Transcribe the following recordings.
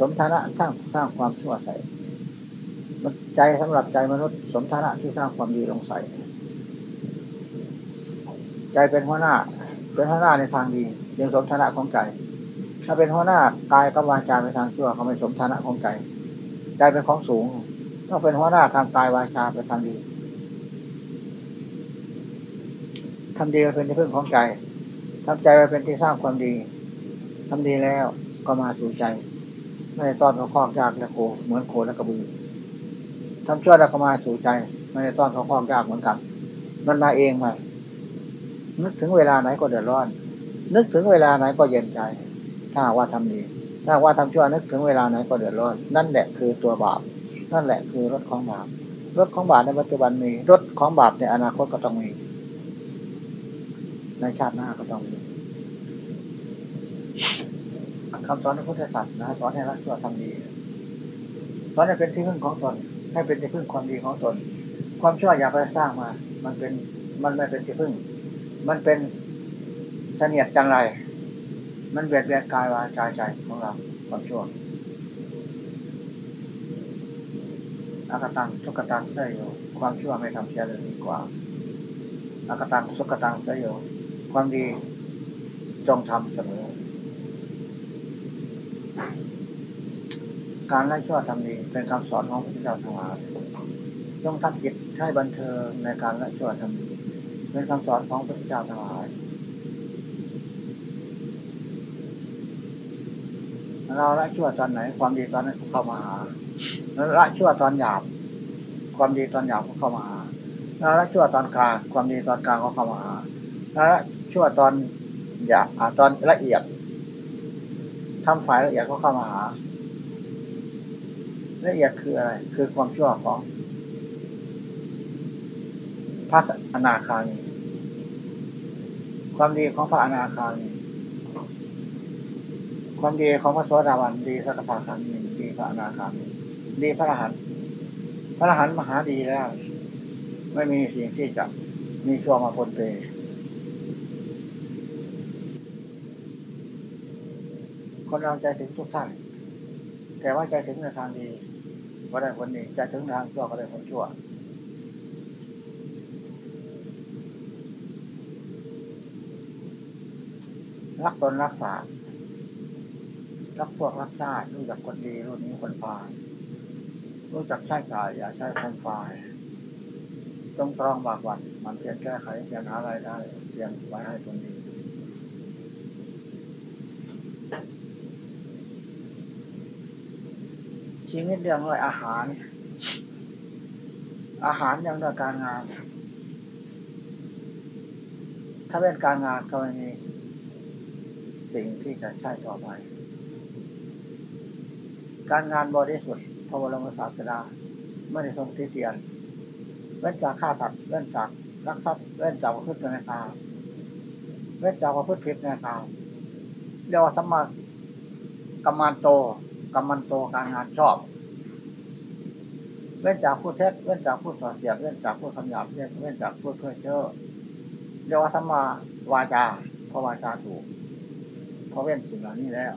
สมฐานะสร้างสร้างความชั่วใส่ใจสำหรับใจมนุษย์ สมฐานะที่สร้างความดีลงใส่ใจเป็นหัวหน้า เป็นหัวหน้าในทางดียังสมฐานะของใจ ถ้าเป็นหัวหน้ากายกับวาจาในทางชั่วเขาไม่สมฐานะของใจใจเป็นของสูงต้องเป็นหัวหน้าทางกายวาจาเป็นทางดีทำดีเป็นที่พึ่งของใจทำใจไปเป็นที่สร้างความดีทำดีแล้วก็มาสู่ใจ ไม่ได้ต้อนเขาคอกยากและโคเหมือนโคและกระบือทำชั่วแล้วก็มาสู่ใจ ไม่ได้ต้อนเขาคอกยากเหมือนกัน มันมาเองมา นึกถึงเวลาไหนก็เดือดร้อน นึกถึงเวลาไหนก็เย็นใจ ถ้าว่าทำดี ถ้าว่าทำชั่วนึกถึงเวลาไหนก็เดือดร้อน นั่นแหละคือตัวบาป นั่นแหละคือรถของบาป รถของบาปในปัจจุบันมี รถของบาปในอนาคตก็ต้องมี ในชาติหน้าก็ต้องมี คำสอนของพุทธศาสนาสอนให้รักชั่วทำดีสอนให้เป็นที่พึ่งของตน ให้เป็นที่พึ่งความดีของตน ความชั่วอย่าไปสร้างมา มันเป็นมันไม่เป็นที่พึ่ง มันเป็นเสนียดจังไร มันเบียดเบียนกายวาจาใจของเราความชั่วอากตังสุกตังได้อยู่ความชั่วไม่ทำเสียเลยดีกว่าอากตังสุกตังได้อยู่ความดีจงทำเสมอ การไล่ชั่วทำดีเป็นคำสอนของพระพุทธเจ้าทั้งหลายจงทำจิตให้บันเทิงในการไล่ชั่วทำดีเป็นคำสอนของพระพุทธเจ้าทั้งหลาย เราละชั่วตอนไหน ความดีตอนนั้นเข้ามาหาเราละชั่วตอนหยาบ ความดีตอนหยาบก็เข้ามาหาเราละชั่วตอนกลาง ความดีตอนกลางก็เข้ามาหาเราละชั่วตอนหยาบตอนละเอียด ทำฝ่ายละเอียดก็เข้ามาหาละเอียดคืออะไร คือความชั่วของพระอนาคามีความดีของพระอนาคามีความดีของพระโสดาบันดีพระกถาคามีดีพระอนาคามีดีพระอรหันต์พระอรหันต์มหาดีแล้ว ไม่มีสิ่งที่จะมีชั่วมาปนเป คนเราใจถึงทุกท่าน แต่ว่าใจถึงในทางดีก็ได้คนนี้ใจถึงทางชั่วก็ได้คนชั่ว รักตนรักษารักพวกรักชาติรู้จักคนดีรู้นี้คนพาลรู้จักใช้กายอย่าใช้คนฝ่ายจงตรองบากวันมันเพียงแก้ไขเพียงหาอะไรได้เพียงไว้ให้คนดี ชีวิตเรื่องอะไรอาหาร อาหารยังด้วยการงาน ถ้าเป็นการงานก็ไม่มีสิ่งที่จะใช้ต่อไป การงานบริสุทธิ์พระบรมศาสดาไม่ได้ทรงที่เตียน เว้นจากฆ่าสัตว์เว้นจากรักทรัพย์เว้นจากประพฤติในกามเว้นจากประพฤติผิดในกามเรียกว่าสมมากรรมันโต กรรมันโตการงานชอบ เว้นจากพูดเท็จเว้นจากพูดส่อเสียดเว้นจากพูดคำหยาบเว้นเว้นจากพูดเพื่อเชื่อเรียกว่าสมมาวาจาเพราะวาจาถูกเพราะเว้นสิ่งเหล่านี้แล้ว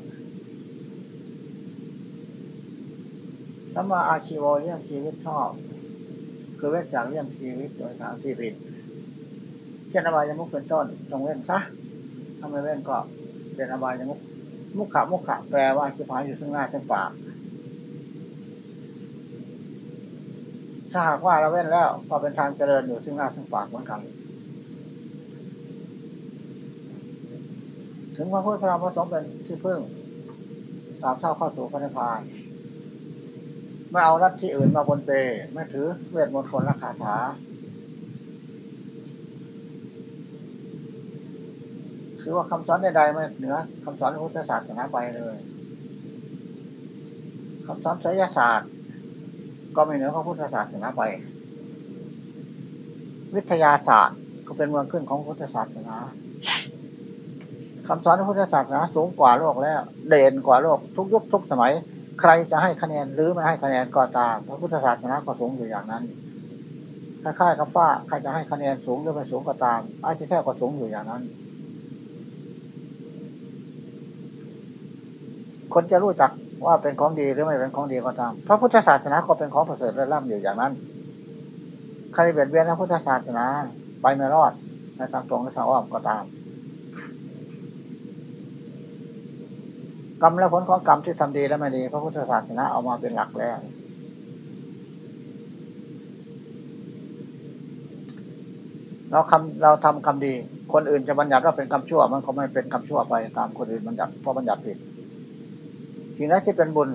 สมาอาชีวเรื่องชีวิตชอบ คือเว้นจากเรื่องชีวิตโดยทางที่ผิดเช่นอบายมุกเป็นต้นต้องเว้นซะถ้าไม่เว้นก็เป็นอบายมุก มุขะมุขะแปลว่าชิพายอยู่ซึ่งหน้าซึ่งปากถ้าหากว่าเราเว้นแล้วก็เป็นทางเจริญอยู่ซึ่งหน้าซึ่งปากเหมือนกัน ถึงพระพุทธธรรมพระสงฆ์เป็นที่พึ่งตามเท่าเข้าสู่พระนิพพานไม่เอารัฐที่อื่นมาบนเปไม่ถือเวทมนต์คนละคาถา คือว่าคำสอนใดๆไม่เหนือคำสอนพุทธศาสนาไปเลยคำสอนศิลศาสตร์ ก็ไม่เหนือของพุทธศาสนาไป วิทยาศาสตร์ก็เป็นเมืองขึ้นของพุทธศาสนาคำสอนพุทธศาสนาสูงกว่าโลกแล้ว เด่นกว่าโลกทุกยุคทุกสมัย ใครจะให้คะแนนหรือไม่ให้คะแนนก็ตามพระพุทธศาสนาก็สูงอยู่อย่างนั้นคล้ายๆกับว่าใครจะให้คะแนนสูงหรือไม่สูงก็ตามไอาชีพแท้ก็สูงอยู่อย่างนั้น คนจะรู้จักว่าเป็นของดีหรือไม่เป็นของดีก็ตามพระพุทธศาสนาก็เป็นของประเสริฐและร่ำอยู่อย่างนั้นใครเบียดเบียนพระพุทธศาสนาไปไม่รอดในทางตรงและทางอ้อมก็ตามกรรมและผลของกรรมที่ทำดีและไม่ดีพระพุทธศาสนาเอามาเป็นหลักแล้วเราคำเราทำกรรมดี คนอื่นจะบัญญัติว่าเป็นกรรมชั่ว มันก็ไม่เป็นกรรมชั่วไปตามคนอื่นบัญญัติเพราะบัญญัติผิด สิ่งนั้นที่เป็นบุญ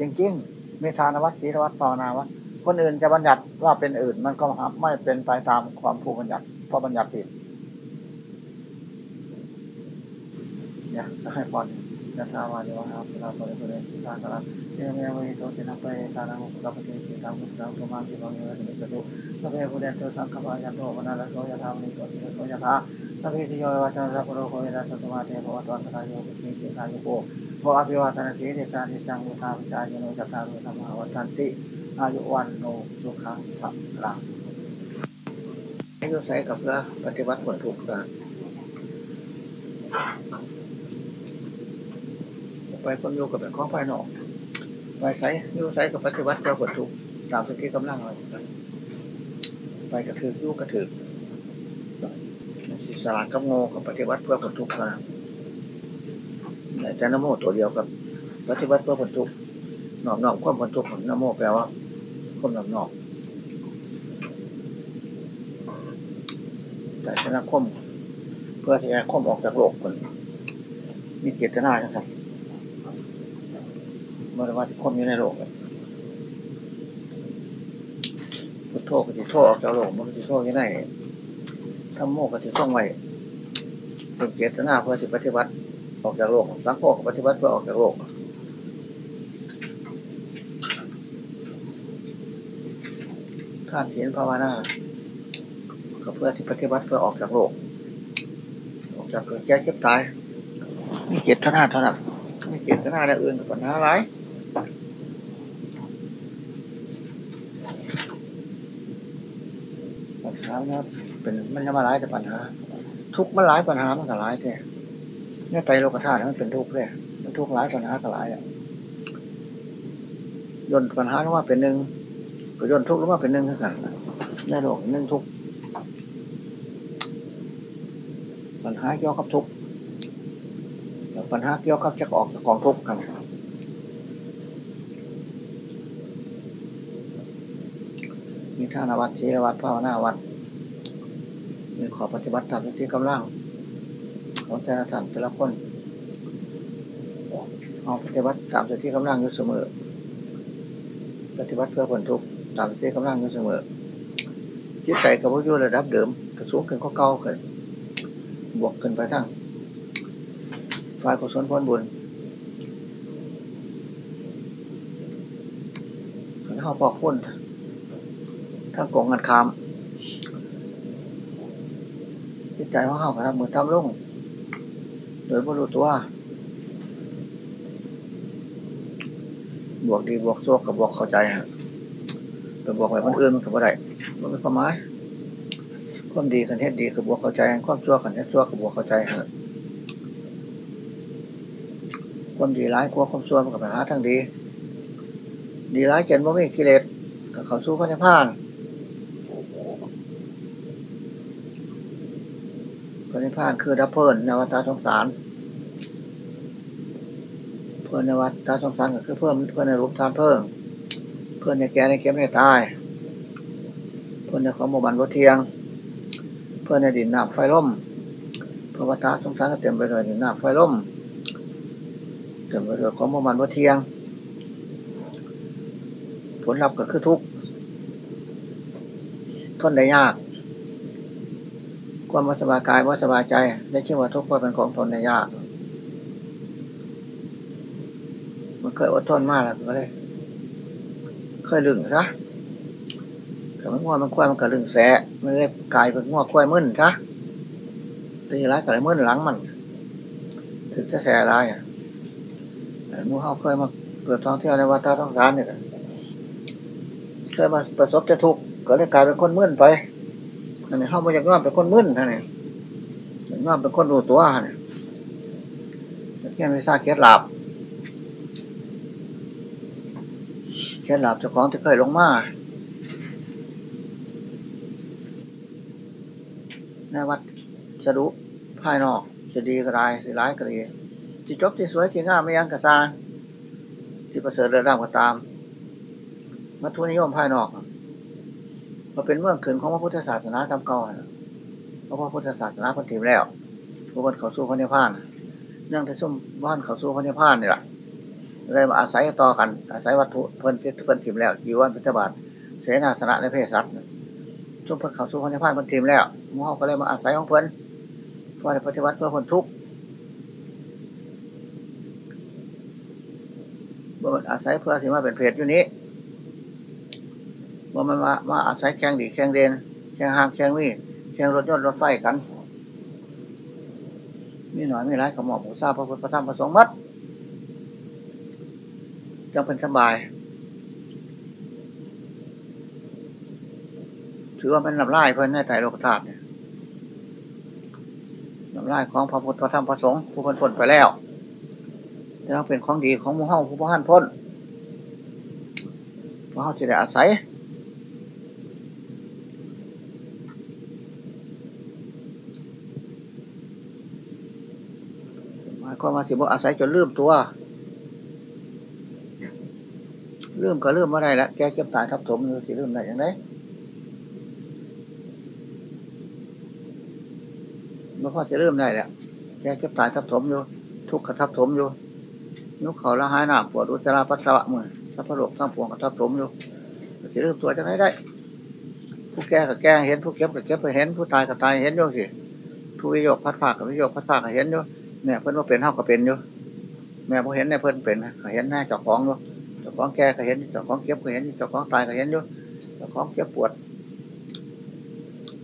จริงๆมีทานวัดศีลวัดภาวนาวัดคนอื่นจะบัญญัติว่าเป็นอื่นมันก็ไม่เป็นไปตามความผู้บัญญัติเพราะบัญญัติผิดเนี่ยให้พรยะถาวานิวะครับเราคนคนนี้ตาสาระเรื่องแม่วิโตสินะไปตานังอุปปฏิสิตามุตตะกุมารสิบังเยอะสิจตุ สัพเพปุเรนตุสังขปายันโตปนาลโสยะธามนิโตติโสยธาสัพพิติโยวัจนสัพโรโควิรัสตุมาเทภวตวันตรายโยปิสิกายโกโมอภิวาทนาสีเดชานิจังมุทาปิจายโนจัตตารุธรรมวัฏันติ อายุวันโนสุขังสัพลังอายุใส่กับพระปฏิบัติผลถูกกันไปคนอยู่กับเป็นของภายนอก ไปใส่อยู่ใส่กับปฏิบัติเพื่อผลถูกตามสติกำลังเรา ไปกระถือยู่กระถือศิสระกับโง่กับปฏิบัติเพื่อผลทุกข์นะแต่นโมตัวเดียวกับ ปฏิบัติเพื่อผลทุกข์นอกนอกความผลทุกข์ของนโมแปลว่าคนนอกนอกแต่ชนะคมเพื่อที่จะคมออกจากโลกคนมีเจตนาจังไงเมื่อว่าที่คมอยู่ในโลก พุทโธก็จะโทษออกจากโลกมันก็จะโทษยังไงทำโมก็จะต้องไว้เป็นเจตนาเพื่อที่ปฏิบัติออกจากโลกสังโฆปฏิบัติเพื่อออกจากโลกท่านเขียนภาวนาก็เพื่อที่ปฏิบัติเพื่อออกจากโลก ออกจากเกิดแก่เจ็บตายมีเจตนาเท่านั้นมีเจตนาอย่าอื่นกับปัญหาอะไรปัญ เนี่ยเป็นมันจะมาหลายแต่ปัญหา ทุกมันหลายปัญหามันก็หลายแท้เนี่ยไตโลกธาตุมันเป็นทุกข์เลยมันทุกข์หลายปัญหาก็หลายอะย่นปัญหาลงมาเป็นหนึ่งก็ย่นทุกข์ลงมาเป็นหนึ่งเท่ากันในโลกหนึ่งทุกข์ปัญหาเกี่ยวกับทุกข์แล้วปัญหาเกี่ยวกับจะออกจากกองทุกข์กันมีท่านวัดเชวัดภาวนาวัด มีขอปฏิบัติตามที่กำลังของแต่ละท่านแต่ละคนเอาปฏิบัติตามที่กำลังอยู่เสมอ ปฏิบัติเพื่อผลทุกข์ตามที่กำลังอยู่เสมอจิตใจกับวิญญาณระดับเดิมกระสูงขึ้นก็เก่าขึ้นบวกขึ้นไปทั้งฝ่ายกุศลผลบุญขันเข้าปอกพุ่นทั้งกองงันคามจิต ใจของเขากระทำมือนทำลงโดยบรู้ตัว บวกดีบวกโซกกับบวกเข้าใจฮะแต่บวกไปมันอื่นมันกับอะไรมันเป็นความหมายความดีกันเทศดีกับบวกเข้าใจความชั่วกันเทศชั่วกับบวกเข้าใจฮะความดีร้ายกลัวความชั่วมันกับปัญหาทั้งดี ดีร้ายเจนว่าไม่กิเลสกับเขาสู้พระนิพพาน พานคือดับเพลินนวัตาสงสาร เพื่อนนวัตาสงสารก็คือเพิ่มเพื่นในรูปทานเพิ่มเพื่นในแก่ในเก็บในตาย เพื่นในของโมบันวัเทียง เพื่นในดินน้ำไฟล่มเพราะว่าตาสงสารก็เต็มไปด้วยดินน้ำไฟล่มเต็มไปด้วยของโมบันวัเทียง ผลลัพธ์ก็คือทุกข์ทนได้ยาก ความว่าสบายกายว่าสบายใจได้ชื่อว่าทุกข์ว่าเป็นของทนในยากมันเคยอดทนมากแล้วก็เลยเคยลึงซะแต่มันง่วมันควายมันก็ลึงแสะมันเลยกายเป็นง่วควายมึนซะตีร้ายก็เลยมึนหลังมัน ถึงจะแสร้ายอะมูเขาเคยมาเกิดท่องเที่ยวในวัดท่าท้องสารเนี่ยเคยมาประสบจะทุกข์ก็เลยกลายเป็นคนมึนไป อันนี้เข้ามาจากงอเป็นคนมึนท่านนี่งอเป็นคนรู้ตัวเนี่แค่ไม่ทราบเคล็ดลับช่นหลับเจ้าของที่เคยลงมาในวัดสะดุภายนอกจะดีก็ได้สิร้ายก็ดีที่จบที่สวยที่งามไม่ยังกระซาที่ประเสริฐเรือดำก็ตามมัทุนิยมภายนอก มาเป็นเมื่องขืนของพระพุทธศาสนาจำก่าเพราะพระพุทธศาสนาคนถิ่มแล้วพระคนเขาสู้พระนิพพานเนื่องที่ซุ่มบ้านเขาสู้พระนิพพานนี่แหละเลยมาอาศัยต่อกัน อาศัยวัตถุเพิ่นที่เพิ่นถิ่มแล้วจีวันพิจบาทเสนาสนะในเพศสัตว์ซุ่มเพิ่นเขาสู้พระนิพพานพิ่นถิ่มแล้วมูเฮาก็เลยมาอาศัยของเพิ่นเพื่อปฏิวัติเพื่อคนทุกข์บ่มันอาศัยเพื่อที่มาเป็นเพศอยู่นี้ บ่ามันมามาอาศัยแข่งดีแข่งเด่นแข่งหางแข่งวิ่แข่งรถยนต์รถไฟกันมีหน่อยไมีร้ายขมอบหมูซาพระพุทธพระธรรมพระสงฆ์มัดจังเป็นสบาย ถือว่าเป็นลำลายเพื่อนในไตรโลกธาตุเนี่ยลำลายของพระพุทธพระธรรมพระสงฆ์ผู้พ้นพ้นไปแล้วแต่เราเป็นของดีของมูเฮาผู้พ้นพ้นเพราะเขาจะได้อาศัยหมาย ความว่าสิบอาศัยจนลืมตัวลืมก็ลืมเมื่อไรละแกเก็บตายทับถมอยู่สิลืมได้ยังไงเมื่อพ่อจะลืมได้แหละแกเก็บตายทับถมอยู่ ทุกข์กระทับถมอยู่นุกเขาละหายหน้าปวดอุจจาระปัสสาวะมือสัพพโลกทั้งปวงกระทับถมอยู่จะลืมตัวจะไหนได้ ผู้แก่กับแก่เห็นผู้เก็บกับเก็บไปเห็นผู้ตายกับตายเห็นอยู่สิผู้วิโยคพัดฝากกับวิโยคพัดฝากเห็นอยู่ แม่ยเพิ่นว่าเป็นเท่ากับเป็นอยู่แม่พอเห็นในเพิ่นเป็นเห็นหน้าเจ้าของอยู่เจ้าของแก่ก็เห็นเจ้าของเก็บก็เห็นเจ้าของตายก็เห็นอยู่เจ้าของเจ็บปวด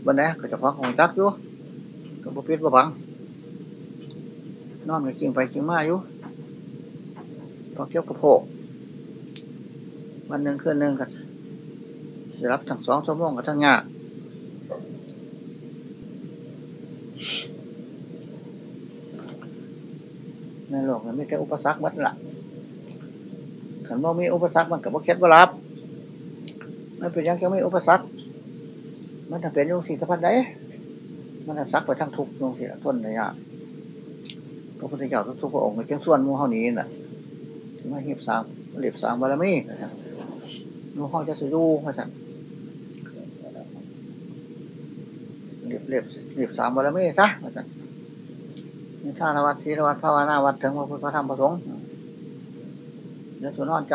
บนนี้ก็เจ้าของของจักอยู่ก็บ่ปิดบ่บังนอนก็กิงไปกิงมาอยู่พอเก็บกระโพกวันหนึ่งคืนหนึ่งก็จะรับทั้งสองชั่วโมงกับทั้งยาก โลกมันมีแต่อุปสรรคมัดละขันว่ามีอุปสรรคมันกับว่าเคล็ดว่ารับ มันเป็นยังแค่ไม่อุปสรรค มันจะเป็นยุงสี่สะพันได้มันจะซักไปทั้งทุกยุงสีทนระยะพระพุทธเจ้าทุกพระองค์เจ้าส่วนมูเฮานี้น่ะถึงมาเหียบสามเหลียบสามบารมีมูเฮาจะสู้พระสันเหลียบเหลียบเหลียบสามบารมีซะพระสัน นี่ท่านวัดศีลวัดภาวนาวัดถึงพระพุทธธรรมประสงค์เดี๋ยวตัวนอนใจ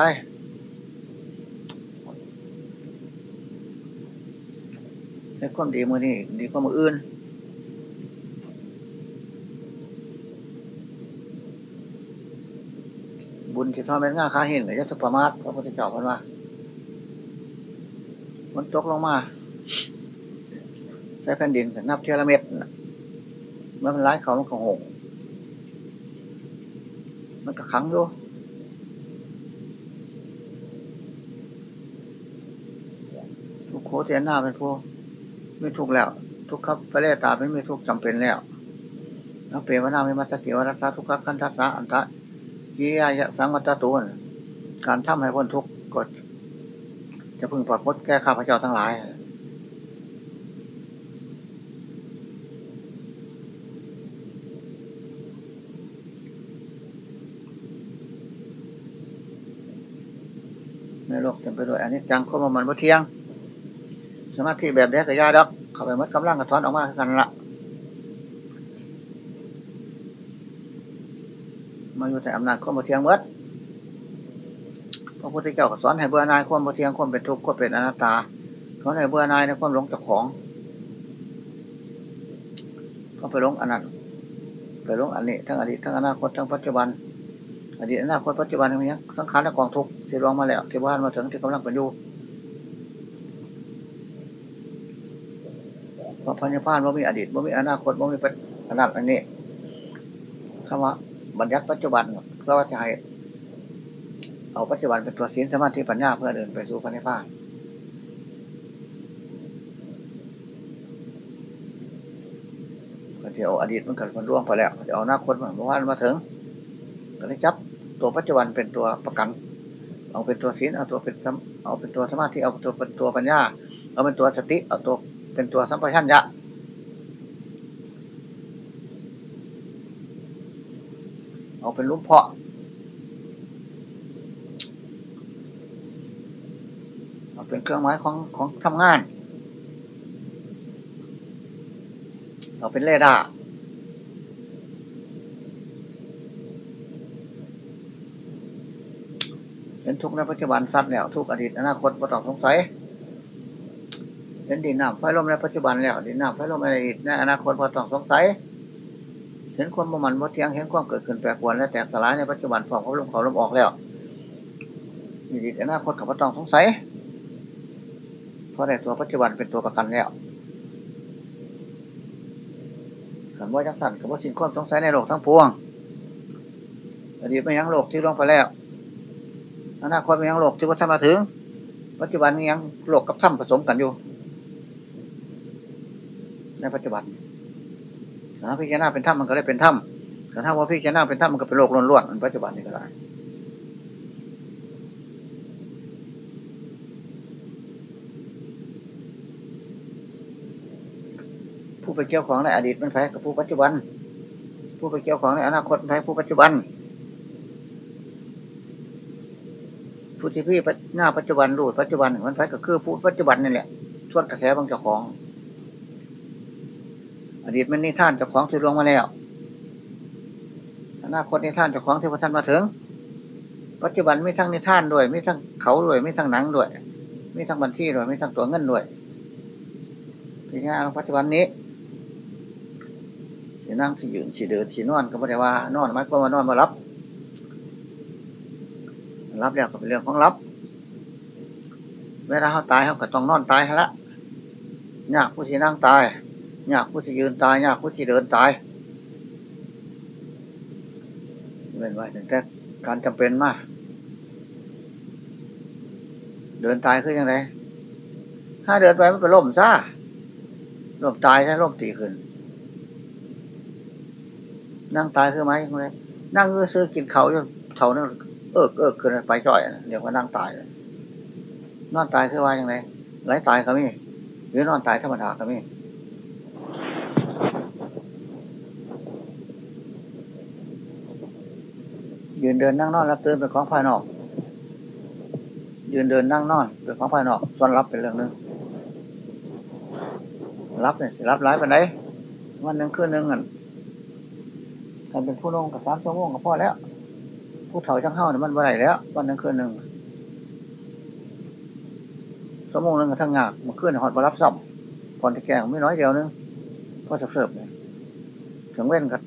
ในความดีมือนี่ดีกว่ามืออื่นบุญที่ทอดเป็นง่าค้าเห็นหรือจะสุประมาทพระพุทธเจ้าพันว่า มันตกลงมาใช้แผ่นดินนับเทละเม็ดมันเป็นร้ายเขามันก็หง มันก็ขังอยู่ทุกโคเตียนหน้าเป็นผู้ไม่ทุกแล้ว ทุกครับไปเล่ตาไม่มีทุกจำเป็นแล้วนักเปรวนาไม่มาสกิวรักษาทุกขคันทัศนะอันทะกิยายสังวัตตุนการทำให้พ้นทุกข์กดจะพึงปลอดพ้นแก้ข้าพเจ้าทั้งหลายในโลกเต็มไปด้วยอั นนี้จังข้อมันว่เที่ยง สมาธิแบบเด็กกับยาดอก เข้าไปมัดกำลังกระท้อนออกมากันละมาอยู่แต่อำนาจความบ่เที่ยงเมื่อพระพุทธเจ้าก็สอนให้เบื่อนายความบ่เที่ยงความเป็นทุกข์ความเป็นอนัตตาสอนให้เบื่อนายในความหลงเจ้าของก็ไปหลงอนัตไปหลงอันนี้ทั้งอดีตทั้งอนาคตทั้งปัจจุบัน อดีตอนาคตปัจจุบันอย่างสังขารและกองทุกข์ที่รองมาแล้วที่บ้านมาถึงที่กำลังเป็นอยู่พระพันยพานว่ามีอดีตว่ามีอนาคตว่ามีอนาคตอันนี้คำว่าบัญญัติปัจจุบันก็ว่าจะให้เอาปัจจุบันเป็นตัวศีลสมาธิปัญญาเพื่อเดินไปสู่พระนิพพานก็จะเอาอดีตมันเกิดมันร่วงไปแล้วจะเอาอนาคตมันเมื่อวานมาถึงก็เลยจับ ตัวปัจจุบันเป็นตัวประกัน เอาเป็นตัวศีลเอาตัวเป็นเอาเป็นตัวสมาธิเอาตัวเป็นตัวปัญญา เอาเป็นตัวสติ เอาตัวเป็นตัวสัมปชัญญะเอาเป็นลุมเพาะเอาเป็นเครื่องหมายของของทำงาน เอาเป็นเรดา เห็นทุกในปัจจุบันทรัพย์แล้ว ทุกอดีตอนาคตบ่ต้องสงสัยเห็นดินน้ำไฟลมในปัจจุบันแล้วดินน้ำไฟลมในอดีตในอนาคตบ่ต้องสงสัยเห็นความประมันบ่เที่ยงเห็นความเกิดขึ้นแปรปรวนและแตกสลายในปัจจุบันฟองเขาลมเขาลมออกแล้วอดีตอนาคตกับบ่ต้องสงสัยเพราะในตัวปัจจุบันเป็นตัวประกันแล้วขันว่าจังสันกับว่าสิ่งความสงสัยในโลกทั้งปวงอดีตไม่ยังโลกที่ล่วงไปแล้ว อนาคตม่ยังโลกที่ว่าท่านมาถึง ปัจจุบันยังโลกกับถ้ำผสมกันอยู่ ในปัจจุบันถ้าพิจารณาเป็นถ้ำมันก็ได้เป็นถ้ำแต่ถ้าว่าพิจารณาเป็นถ้ำมันก็เป็นโลกล้วนๆในปัจจุบันนี้ก็ได้ผู้ไปเกี่ยวของในอดีตมันแพ้กับผู้ปัจจุบัน ผู้ไปเกี่ยวของในอนาคตมันแพ้ผู้ปัจจุบัน ผู้ที่พี่หน้าปัจจุบันรู้ปัจจุบันมันแพ้ก็คือผู้ปัจจุบันนี่แหละทวนกระแสบางเจ้าของ อดีตมันนิท่านเจ้าของที่ลงมาแล้วอนาคตนิท่านเจ้าของที่พระท่านมาถึง ปัจจุบันไมีทั้งนิท่านด้วยไมีทั้งเขาด้วยไมีทั้งหนังด้วยไมีทั้งบัญชีด้วยไมีทั้งตัวเงินด้วยพิจารณาปัจจุบันนี้สินั่งสิยืนสิเดินสินอนก็ไม่ได้ว่านอนไม่ก็มานอนมารับ รับแล้วก็เป็นเรื่องของรับ เวลาเขาตายเขาก็ต้องนอนตายละยากผู้สินั่งตายยากผู้สิยืนตายยากผู้สิเดินตายเป็นไว้ถึงแต่การจำเป็นมาก เดินตายคือยังไงถ้าเดินไปมันก็ล่มซ่าล่มตายใช่ล่มตีขึ้น นั่งตายคือไหมคุณเลยนั่งก็ซื้อกินเขาจนเขาเนี่ย เอิกเอิกขึ้นไปจ่อยเดี๋ยวก็นั่งตายนอนตายคือว่าอย่างไรไหลตายก็มีหรือนอนตายธรรมดาก็มียืนเดินนั่งนอนรับตื่นเป็นของภายนอก ยืนเดินนั่งนอนเป็นของภายนอกส่วนรับเป็นเรื่องนึงรับเนี่ยรับร้ายไปไหนวันหนึ่งคืนหนึ่งอะการเป็นผู้นงกับสามชั่วโมงกับพ่อแล้ว ผู้เฒ่าจังเข้าเนี่ยมันวันไหนแล้ว วันนึ่งคืนหนึ่งชั่วโมงหนึ่งกับทั้งงากมาขึ้นหอดมารับซ่อมก่อนจะแก่ไม่น้อยเดียวนึงพ่อเสิร์ฟเนี่ยถึงเว้นกับ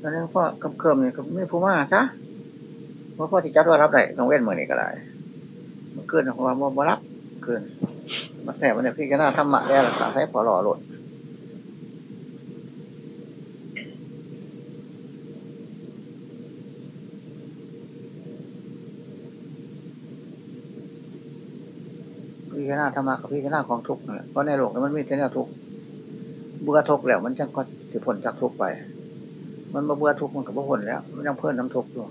แล้วนี่พ่อกับเคิมเนี่ยก็ไม่ผู้มาซะเพราะพ่อที่จัดว่ารับได้ต้องเว้นเหมือนนี่ก็ได้มันขึ้นเพราะว่ามารับขึ้นมาแสบมันเนี่ยพี่ก็น่าทำหมาแล้วรักษาให้พอหล่อหลดารณาธรรมะกับพิจารณาของทุกข์นะเพราะในโลกมันมีแต่แนวทุกข์เบื่อทุกข์แล้ว มันจะก็สิผลจากทุกข์ไป มันมาเบื่อทุกข์มันกับผลแล้ว มันยังเพิ่มน้ำทุกข์อยู่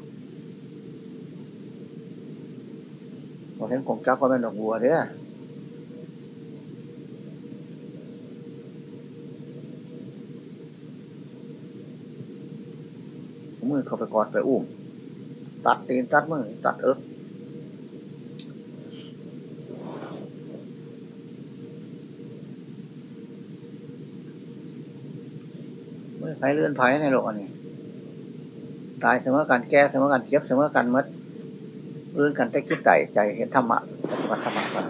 เราเห็นกงจักก็เป็นดอกบัวเด้อมือเขาไปกอดไปอุ้มตัดตีนตัดมือตัดเอิก ผเลื่อนไผในโลกอันนี้ ตายเสมอกันแก้เสมอกันเก็บเสมอกันมัดเลื่อนกันได้คิดใจใจเห็นธรรมะปฏิบัติธรรมะกัน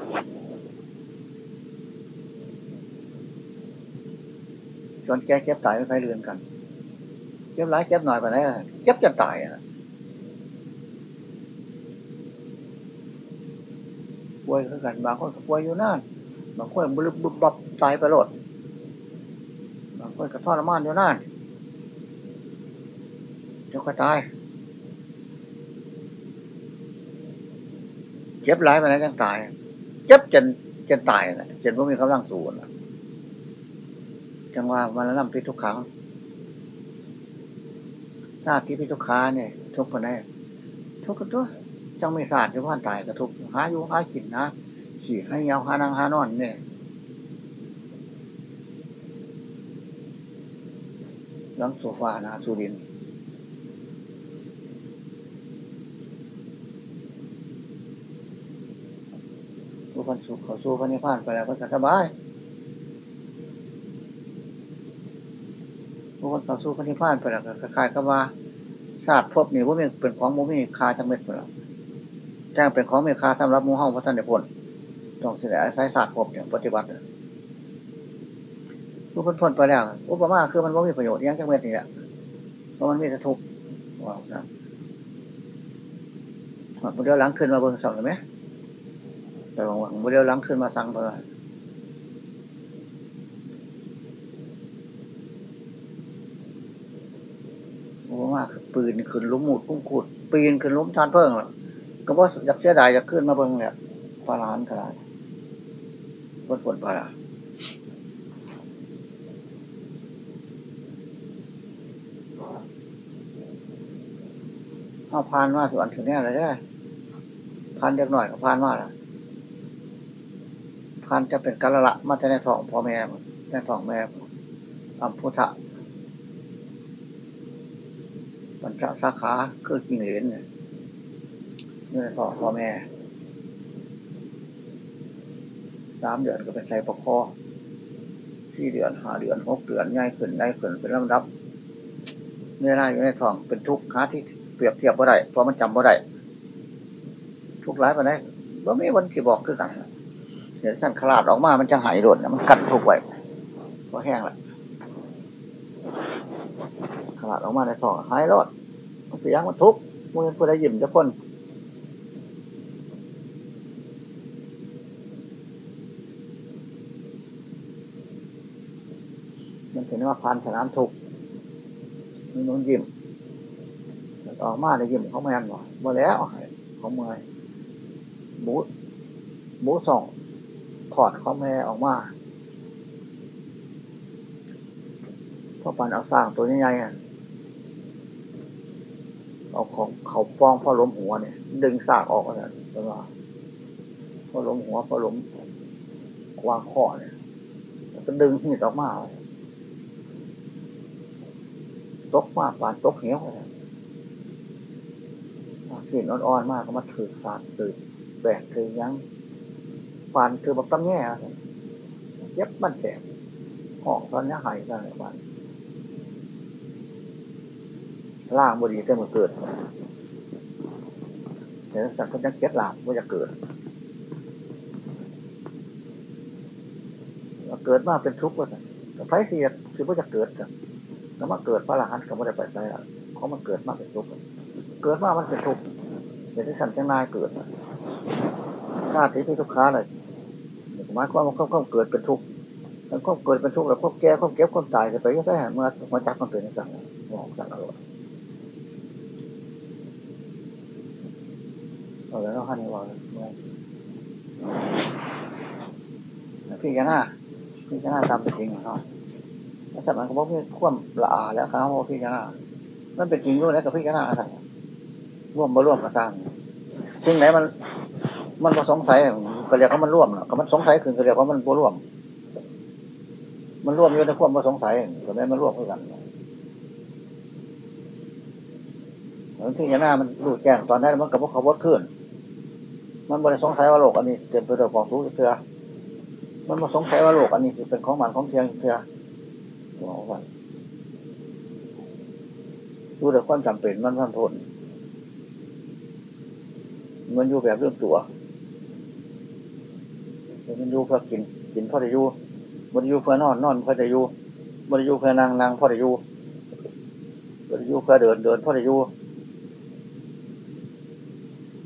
จนแก้เก็บตายไม่ไผเลื่อนกันเจ็บร้ายเจ็บหน่อยไปไหนเจ็บจนตายอะป่วยคือกันบางคนป่วยอยู่นานบางคนบึบบึบบับตายไปโลดบางคนกระท้อน้ำมันอยู่นาน ก็ตายเจ็บร้ายไปไหนยังตายเจ็บจนจนตายนะจนว่ามีกำลังสูญจังว่ามันละนำพิทุกครั้งชาติที่พิทุกขาเนี่ย ทุกคนได้ทุกคนตัวจังไม่ศาสตร์จะว่านตายกระทุกหาอยู่หากินนะขี่ให้ยาวหานังหานอนเนี่ยลังโซฟานาสุรินทุ กคนสุขเขาสู้พระนิพพานไปแล้วก็สบายทุกคนเขาสู้พระนิพพานไปแล้วก็คล้ายๆกับว่าศาสตร์พบนี่ว่าเป็นของมุมีคาจังเม็ดไปแล้วแจ้งเป็นของเมคาสำหรับมูห้องพระท่านเดชพลต้องเสียอาศัยศาสตร์พบอย่างปฏิบัติทุกคนพ้นไปแล้วอุปมาคือมันว่ามีประโยชน์ยังจังเม็ดนี่แหละเพราะมันมีแต่ทุกข์ว้าวนะโมเดลหลังขึ้นมาบิ่งสองเลยไหม แต่หวังโมเดลหลังขึ้นมาสั่งเบอร์อุปมาคือปืนขึ้นล้มหมุดพุ่งขุด ปีนขึ้นล้มชานเพิ่งหรอก็ว่าอยากเสียดายอยากขึ้นมาเบิ่งเนี่ยปลาล้านก็ได้ปวดปวดปลาเอาพานมาสวนถึงเนี่ยเลยได้พานเด็กหน่อยก็พานมาละ พานจะเป็นกะละละมาจะในท้องพ่อแม่ในท้องแม่อัมพุทธะปัญจสาขาคือกินเหรียญเนี่ยในท้องพ่อแม่สามเดือนก็เป็นไส่ปกคอสี่เดือนห้าเดือนหกเดือนง่ายขึ้นง่ายขึ้นเป็นลำดับเมื่อไรอยู่ในท้องเป็นทุกข์ค้าที่เปรียบเทียบบ่ได้เพราะมันจำบ่ได้ทุกข์ร้ายไปไหนว่าไม่วันกี่บอกคือกัน เดี๋ยวท่านขลาดออกมา มันจะหายโดดนะมันกัดทุกไว้พอแห้งละขลาดออกมาในท้องหายรอดมันเสียงมันทุกมือผู้ใดยิ้มจะพ้นมันเห็นว่าพันสนามทุกมีนุ่นยิ้มออกมาได้ยิ้มเขาแมนบ่บ่แล้วเขาเมื่อยบูบูสอง ถอดเขาแม่ออกมาพ่อปันเอาสร้างตัวใหญ่ๆเอาของเขาฟ้องพ่อล้มหัวเนี่ย ดึงสากออกกันเป็นว่าพ่อล้มหัวพ่อล้มวางข้อเนี่ยก็ดึงหีดออกมาตกมาปานตกเหวเลยขีดอ่อนๆมากก็มาถือสารถือแบกถือยั้ง ปานคือแบบตั้งแง่เย็บมันแตกห้องตอนนี้หายกันเลยวันล่างบดีจะมาเกิดเดี๋ยวสัตว์ก็จะเก็ดหลาบว่าจะเกิดเกิดมาเป็นทุกข์ว่าไฟเสียคือว่าจะเกิดกันแล้วมาเกิดพระรหันต์ก็ไม่ได้ไปใส่ละเขามันเกิดมาเป็นทุกข์เกิดมามันเป็นทุกข์เดี๋ยวที่สันจะนายเกิดชาติที่ทุกค้าเลย หมายความว่าเขาเกิดเป็นทุกข์แล้วก็เกิดเป็นทุกข์แล้วก็แก่ก็เก็บก็ตายจะไปก็ได้เมื่อมาจักคนตื่นสั่งบอกสั่งอาร่อยเอาแล้วเราให้ในวันเมื่อพี่กันหน้าพี่กันหน้าตามเป็นจริงของเขาแล้วแต่มันก็บอกพี่คว่ำละอาแล้วเขาบอกพี่กันหน้ามันเป็นจริงด้วยแล้วกับพี่กันหน้าสั่งร่วมมาร่วมมาสร้างสิ่งไหนมันมันก็สงสัย ก็เรียกว่ามันร่วมก็มันสงสัยคือก็เรียกว่ามันบ่ร่วม มันร่วมอยู่ในความมาสงสัยก็ไม่มันร่วมเพื่อกันหมือนที่ยานามันรู้แจ้งตอนนั้นมันกับพวกขาวดขึ้น มันบริสงสัยว่าโลกอันนี้เต็มไปด้วยความรู้เถื่อมันมาสงสัยว่าโลกอันนี้เป็นของมันของเทียงเถื่อบอกว่ารู้แต่ความจำเป็นมันท่านทนมันอยู่แบบเรื่องตัว มันอยู่เพื่อกิน กินพอได้อยู่มันอยู่เพื่อนอนนอนพอได้อยู่มันอยู่เพื่อนั่งนั่งพอได้อยู่มันอยู่เพื่อเดินเดินพอได้อยู่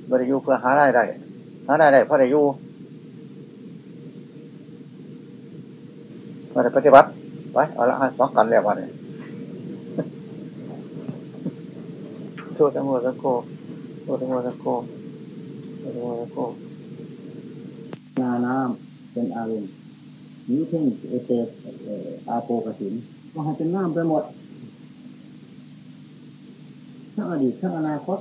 มันอยู่เพื่อหารายได้หารายได้พอได้อยู่มาปฏิบัติไปเอาละสองกันแล้ววันนี้โทษทั้งหมดทั้งโคโทษทั้งหมดทั้งโคแล้วก็ นาน้ำเป็นอารมณ์นิ้วเพ่งเอเตอาโปกสินก็ให้เป็นน้ำไปหมดทั้งอดีตทั้งอนาคต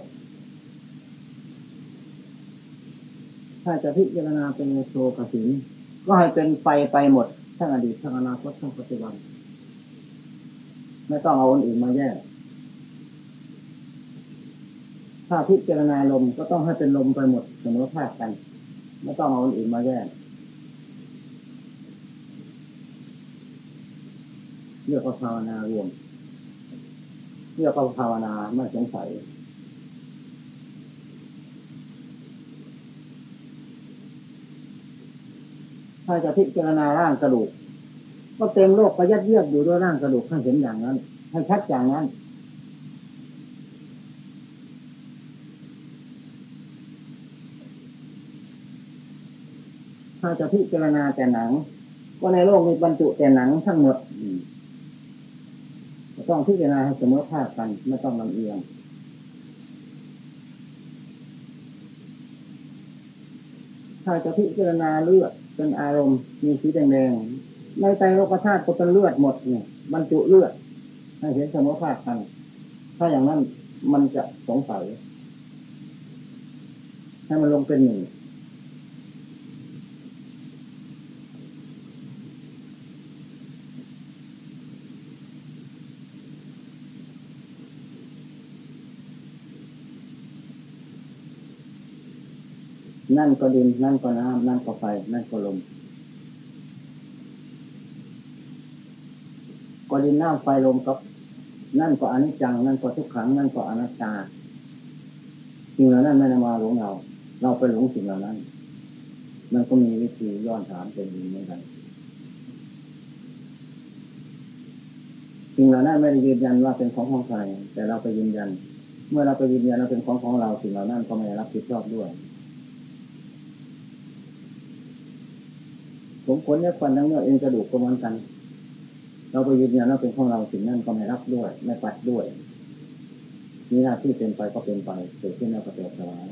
ถ้าจะพิจารณาเป็นโซกสินก็ให้เป็นไปไปหมดทั้งอดีตทั้งอนาคตทั้งปัจจุบัน ไม่ต้องเอาคนอื่นมาแยกถ้าพิจารณาลมก็ต้องให้เป็นลมไปหมดเสมอภาคกัน ไม่ต้องเอาคนอื่นมาแยกเรียกว่าภาวนารวมเรียกว่าภาวนาไม่สงสัยถ้าจะพิจารณาร่างกระดูก ก็เต็มโลกก็ยัดเยียดอยู่ด้วยร่างกระดูกให้เห็นอย่างนั้น ให้ชัดอย่างนั้น ถ้าจะพิจารณาแต่หนัง ก็ในโลกมีบรรจุแต่หนังทั้งหมดต้องพิจารณาให้เสมอภาคกันไม่ต้องลำเอียงถ้าจะพิจารณาเลือดเป็นอารมณ์มีสีแดงๆในใจโลกธาตุก็เป็นเลือดหมดเนี่ยบรรจุเลือดให้เห็นเสมอภาคกัน ถ้าอย่างนั้นมันจะสงสัยให้มันลงเป็นหนึ่ง นั่นก็ดิน นั่นก็น้ำนั่นก็ไฟ นั่นก็ลม ก็ดินน้ำไฟลมก็ นั่นก็อนิจจัง นั่นก็ทุกขัง นั่นก็อนัตตาสิ่งเหล่านั้นไม่ได้มาหลงเรา เราไปหลงสิ่งเหล่านั้น มันก็มีวิธีย้อนถามเป็นเหมือนกันสิ่งเหล่านั้นไม่ได้ยืนยันว่าเป็นของของใครแต่เราไปยืนยัน เมื่อเราไปยืนยันว่าเป็นของของเราสิ่งเหล่านั้นก็ไม่รับผิดชอบด้วย ผมขนเนี่ยฟันทั้งเนื้อเองกระดูกก็มือนกัน เราไปยืนยันว่าเป็นของเราสิ่งนั้นก็ไม่รับด้วย ไม่ปัดด้วยนี่หน้าที่เป็นไปก็เป็นไปเกิดขึ้นแล้วก็แตกสลาย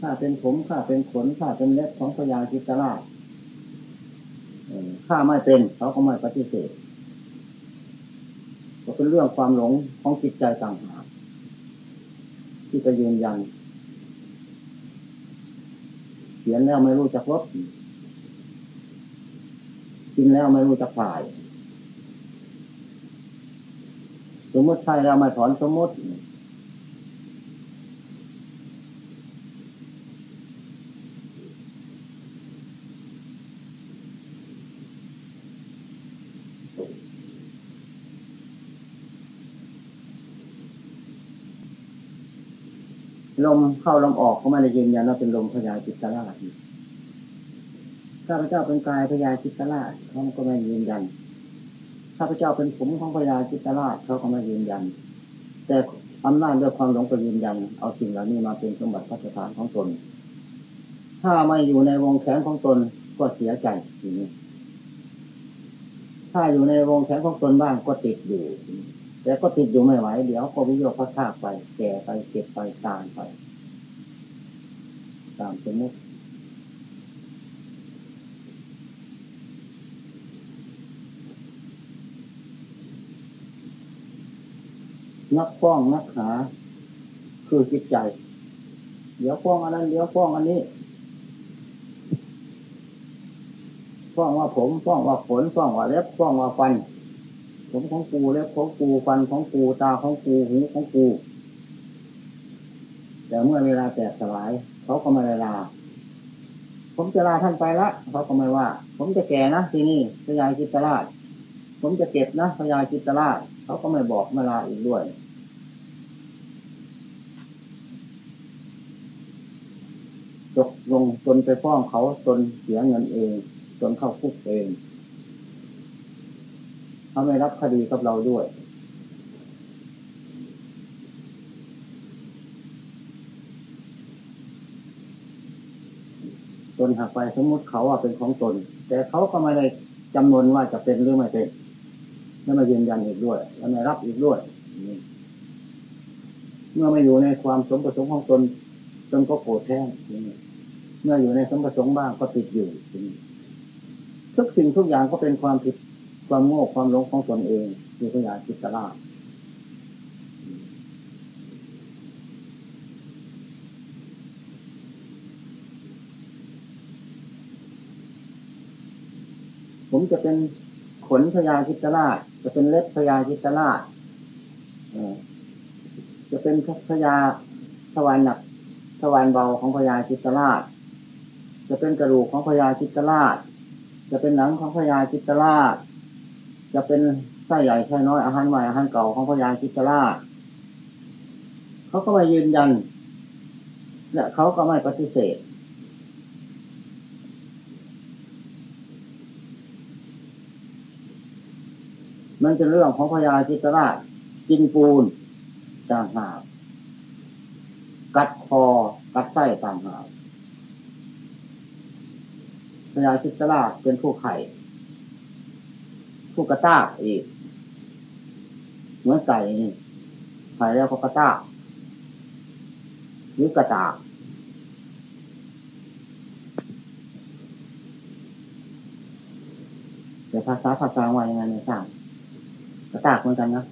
ถ้าเป็นผมข้าเป็นขนข้าเป็นเล็บของพญาจิตราชข้าไม่เป็นเขาก็ไม่ปฏิเสธก็เป็นเรื่องความหลงของจิตใจต่างหาก ที่จะยืนยัน เขียนแล้วไม่รู้จักลบกินแล้วไม่รู้จักฝ่าย สมมติใช่เรามาถอนสมมติ ลมเข้าลมออกเขาไม่ได้ยืนยันว่าเป็นลมพยาจิตราชข้าพเจ้าเป็นกายพยาจิตราชเขาก็ไม่ยืนยันข้าพเจ้าเป็นผมของพยาจิตราชเขาก็ไม่ยืนยัน แต่อำนาจด้วยความหลงไปยืนยัน เอาสิ่งเหล่านี้มาเป็นสมบัติพัฒฐานของตน ถ้าไม่อยู่ในวงแขนของตนก็เสียใจอย่างนี้ถ้าอยู่ในวงแขนของตนบ้างก็ติดอยู่ แต่ก็ติดอยู่ไม่ไหวเดี๋ยวก็วิโยคพัฒนาไป แก่ไปเก็บไปตามไป ตามสมมตินักฟ้องนักหา คือจิตใจ เดี๋ยวฟ้องอันนั้นเดี๋ยวฟ้องอันนี้ฟ้องว่าผมฟ้องว่าขนฟ้องว่าเล็บฟ้องว่าฟัน ผมของกูเล็บของกูฟันของกูตาของกูหูของกู แต่เมื่อเวลาแตกสลาย เขาก็ไม่ลา ผมจะลาท่านไปละเขาก็ไม่ว่า ผมจะแก่นะที่นี่พยายจิตราช ผมจะเก็บนะพยายจิตราชเขาก็ไม่บอกม่ลาอีกด้วยจกลงจนไปฟ้องเขาจนเสียเงินเอง จนเข้าคุกเอง เขาไม่รับคดีกับเราด้วย จนหักไปสมมติเขาว่าเป็นของตน แต่เขาก็ไม่ได้จำนวนว่าจะเป็นหรือไม่เป็นแล้วมายืนยันอีกด้วย แล้วไม่รับอีกด้วยเมื่อไม่อยู่ในความสมประสงค์ของตนตนก็โกรธแท้เมื่ออยู่ในสมประสงค์บ้างก็ติดอยู่ทุกสิ่งทุกอย่างก็เป็นความผิด ความโง่ความหลงของตนเองคือพยาจิตราชผมจะเป็นขนพญาจิตราช จะเป็นเล็บพญาจิตราชจะเป็นพญาสวรรค์หนักสวรรค์เบาของพญาจิตราช จะเป็นกระดูกของพญาจิตราช จะเป็นหนังของพญาจิตราช จะเป็นไส้ใหญ่ไส้น้อยอาหารใหม่อาหารเก่าของพญาจิตราเขาก็มายืนยันและเขาก็ไม่ปฏิเสธ มันเป็นเรื่องของพญาจิตราชกินปูนต่างหากกัดคอกัดไส้ต่างหากพญาจิตราชเป็นผู้ไข่ ผู้กระตากอีก เหมือนไก่นี่ไข่แล้วก็กระตากหรือกระตากเดี๋ยวภาษาภาษาว่ายังไงไม่ทราบกระตากเหมือนกันนะ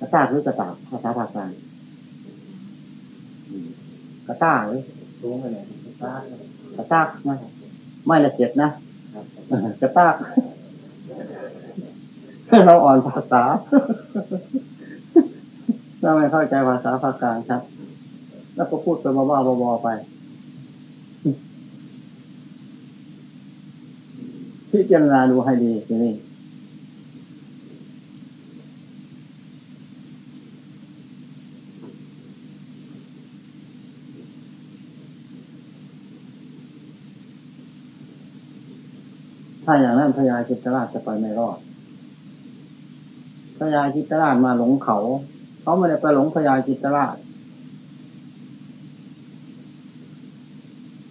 กระตากหรือกระตากภาษาภาษากระตากหรือรู้ไหมเนี่ยกระตากกระตากไม่ ไม่ละเจ็บนะกระตากเราอ่อนภาษาเราไม่เข้าใจภาษาภาคกลางครับ แล้วก็พูดไปบ้าๆบอๆไปพิจารณาดูให้ดีทีนี้ ถ้าอย่างนั้นพญาจิตราชจะไปไม่รอดพญาจิตราชมาหลงเขา เขาไม่ได้ไปหลงพญาจิตราช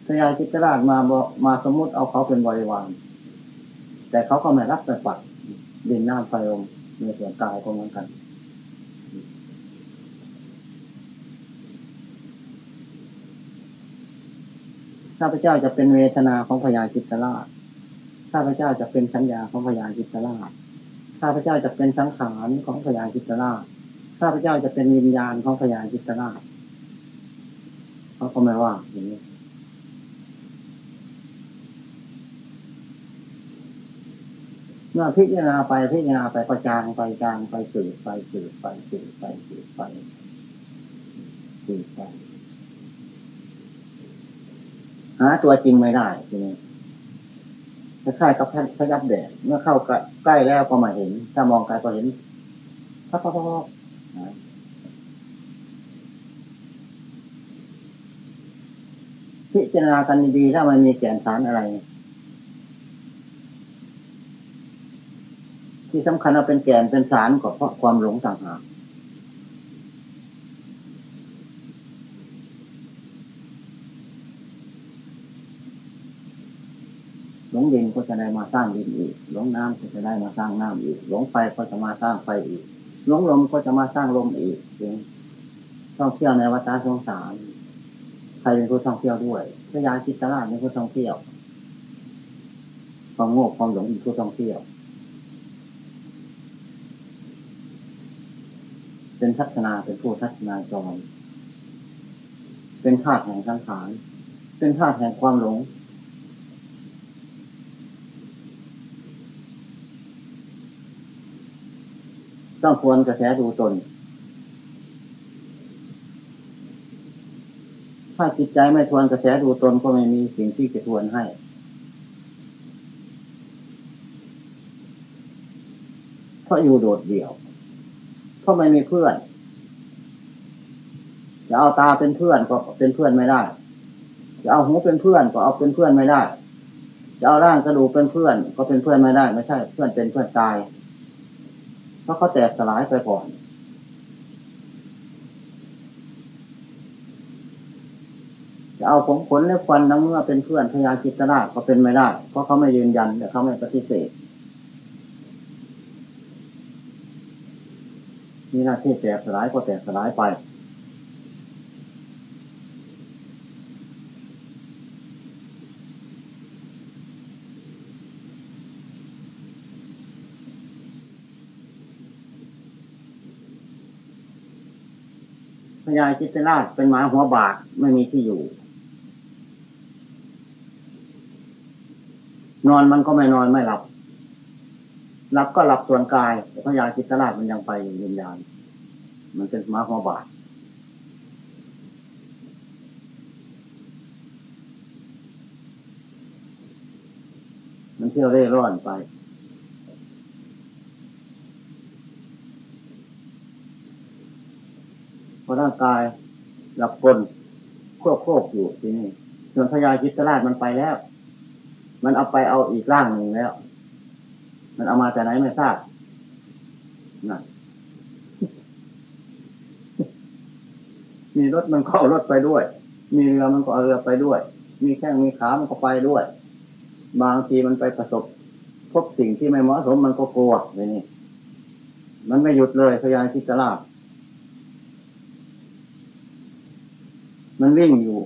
พญาจิตราชมาบมาสมมติเอาเขาเป็นบริวาร แต่เขาก็ไม่รับแต่ปัดดินน้ำไฟลมในส่วนกายก็เหมือนกัน ข้าพเจ้าจะเป็นเวทนาของพญาจิตราช ข้าพเจ้าจะเป็นสัญญาของพญาจิตราชข้าพเจ้าจะเป็นสังขารของพญาจิตราชข้าพเจ้าจะเป็นวิญญาณของพญาจิตราชเขาก็ไม่ว่าอย่างนี้เมื่อพิจารณาไปพิจารณาไปก็จางไปจางไปสืบไปสืบไปสืบไปสืบไปสืบไปหาตัวจริงไม่ได้ทีนี้ คล้ายๆกับพยับแดดเมื่อเข้าใกล้แล้วก็มาเห็น ถ้ามองไกลก็เห็นพับพับพับพิจารณากันดีๆถ้ามันมีแก่นสารอะไร ที่สำคัญเราเป็นแก่นเป็นสารก็เพราะความหลงต่างหาก ลงดินก็จะได้มาสร้างดินอีกหลงน้ำก็จะได้มาสร้างน้ำอีกหลงไฟก็จะมาสร้างไฟอีกหลงลมก็จะมาสร้างลมอีกเองท่องเที่ยวในวัฏสงสารใครเป็นผู้ท่องเที่ยวด้วยพระยาจิตราชเป็นผู้ท่องเที่ยวความโง่ความหลงเป็นผู้ท่องเที่ยว เป็นทัศนาเป็นผู้ทัศนาจรเป็นธาตุแห่งสังขารเป็นธาตุแห่งความหลง ต้องควรกระแสดูตน ถ้าจิตใจไม่ทวนกระแสดูตนก็ไม่มีสิ่งที่จะทวนให้ เพราะอยู่โดดเดี่ยว เพราะไม่มีเพื่อน จะเอาตาเป็นเพื่อนก็เป็นเพื่อนไม่ได้ จะเอาหูเป็นเพื่อนก็เอาเป็นเพื่อนไม่ได้ จะเอาร่างกระดูกเป็นเพื่อน ก็เป็นเพื่อนไม่ได้ ไม่ใช่ เพื่อนเป็นเพื่อนตาย เพราะเขาแตกสลายไปก่อน จะเอาผมขนและควันน้ำเมื่อเป็นเพื่อนพยาจิตราก็เป็นไม่ได้ เพราะเขาไม่ยืนยันแต่เขาไม่ปฏิเสธมีหน้าที่แตกสลายก็แตกสลายไป พญาจิตราชเป็นหมาหัวบาดไม่มีที่อยู่ นอนมันก็ไม่นอนไม่หลับหลับก็หลับส่วนกายแต่พญาจิตราชมันยังไปยืนยานมันเป็นหมาหัวบาดมันเที่ยวเร่ร่อนไป พอร่างกายหลับกลควบโคกอยู่ที่นี่ส่วนพญาจิตราชมันไปแล้ว มันเอาไปเอาอีกร่างหนึ่งแล้ว มันเอามาแต่ไหนไม่ทราบนะมีรถมันก็เอารถไปด้วย มีเรือมันก็เอาเรือไปด้วย มีแข้งมีขา มันก็ไปด้วย บางทีมันไปประสบ พบสิ่งที่ไม่เหมาะสมมันก็กลัวเลยนี่ มันไม่หยุดเลยพยานทิตราช มันวิ่งอยู่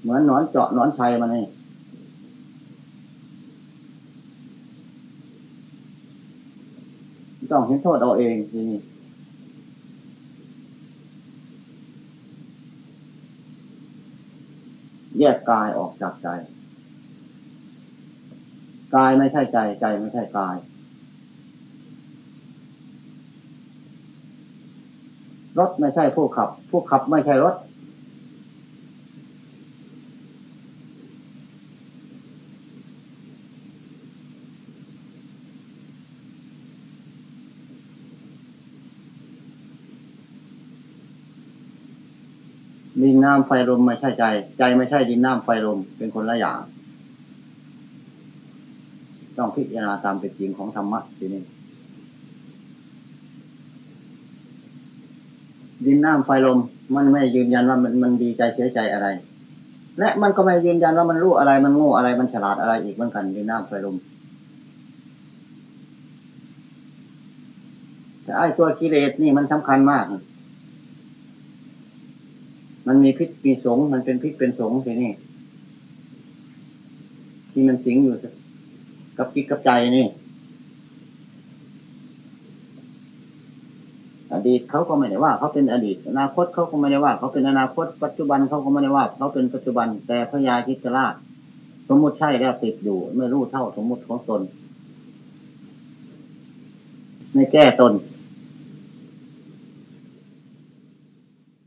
เหมือนหนอนเจาะหนอนชัยมันนี่ต้องเห็นโทษเอาเองทีนี้แยกกายออกจากใจ กายไม่ใช่ใจ ใจไม่ใช่กาย รถไม่ใช่ผู้ขับ ผู้ขับไม่ใช่รถ ดินน้ำไฟลมไม่ใช่ใจ ใจไม่ใช่ดินน้ำไฟลมเป็นคนละอย่าง ต้องพิจารณาตามเป็นจริงของธรรมะทีนี้ ดินน้ำไฟลม มันไม่ยืนยันว่ามันมันดีใจเสียใจอะไร และมันก็ไม่ยืนยันว่ามันรู้อะไรมันโง่อะไรมันฉลาดอะไรอีกเหมือนกันดินน้ำไฟลมแต่ไอ้ตัวกิเลสนี่มันสำคัญมาก มันมีพิษมีสงมันเป็นพิษเป็นสงทีนี่ที่มันสิงอยู่กับจิตกับใจนี่ ดีตเขาก็ไม่ได้ว่าเขาเป็นอดีต อนาคตเขาก็ไม่ได้ว่า เขาเป็นอนาคต ปัจจุบันเขาก็ไม่ได้ว่า เขาเป็นปัจจุบันแต่พญาคิจราชสมมติใช่แล้วติดอยู่ ไม่รู้เท่าสมมติของตน ไม่แก้ตน